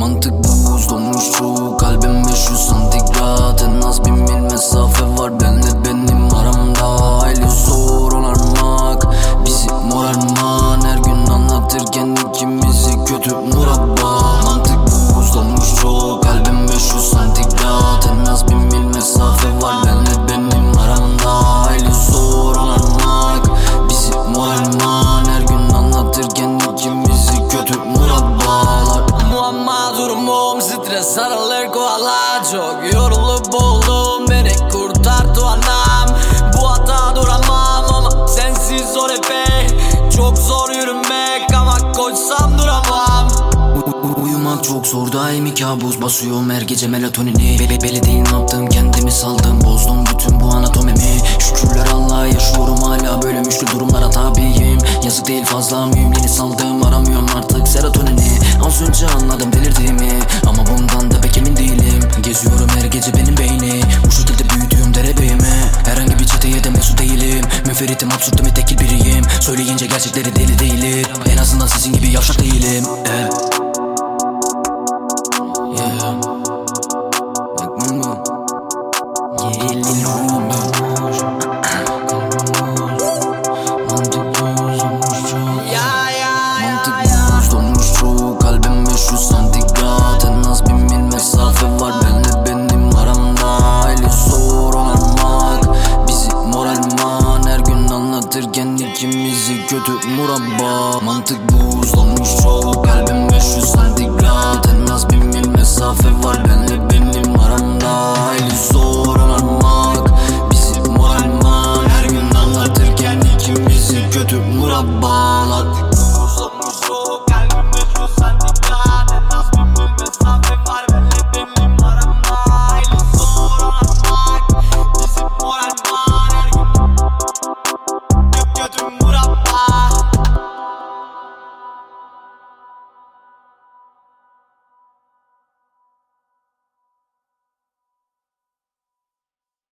Mantık buz donmuş çoğu kalbim 500 santigrat u- Uyumak çok zor daimi kabus basıyorum her gece melatonini. Be be- değil ne yaptım kendimi saldım bozdum bütün bu anatomimi. Şükürler Allah'a yaşıyorum hala böyle müşkül durumlara tabiyim. Yazık değil fazla mühim yeni saldım aramıyorum artık serotonini. Az önce anladım delirdiğimi ama bundan da pek emin değilim. Geziyorum her gece benim beyni bu şekilde büyüdüğüm derebeyime Herhangi bir çeteye de mesul değilim Müferitim absürtüm tekil biriyim. Söyleyince gerçekleri deli değilim En azından sizin gibi yavşak değilim çoğu Kalbim 500 santigrat. En az bin mil mesafe var. Benle benim aramda. Hayli zor onarmak Bizi moralman Her gün anlatırken ikimizi kötü murabba Mantık buz donmuş çoğu Kalbim 500 santigrat. En az bin mil mesafe var. Benle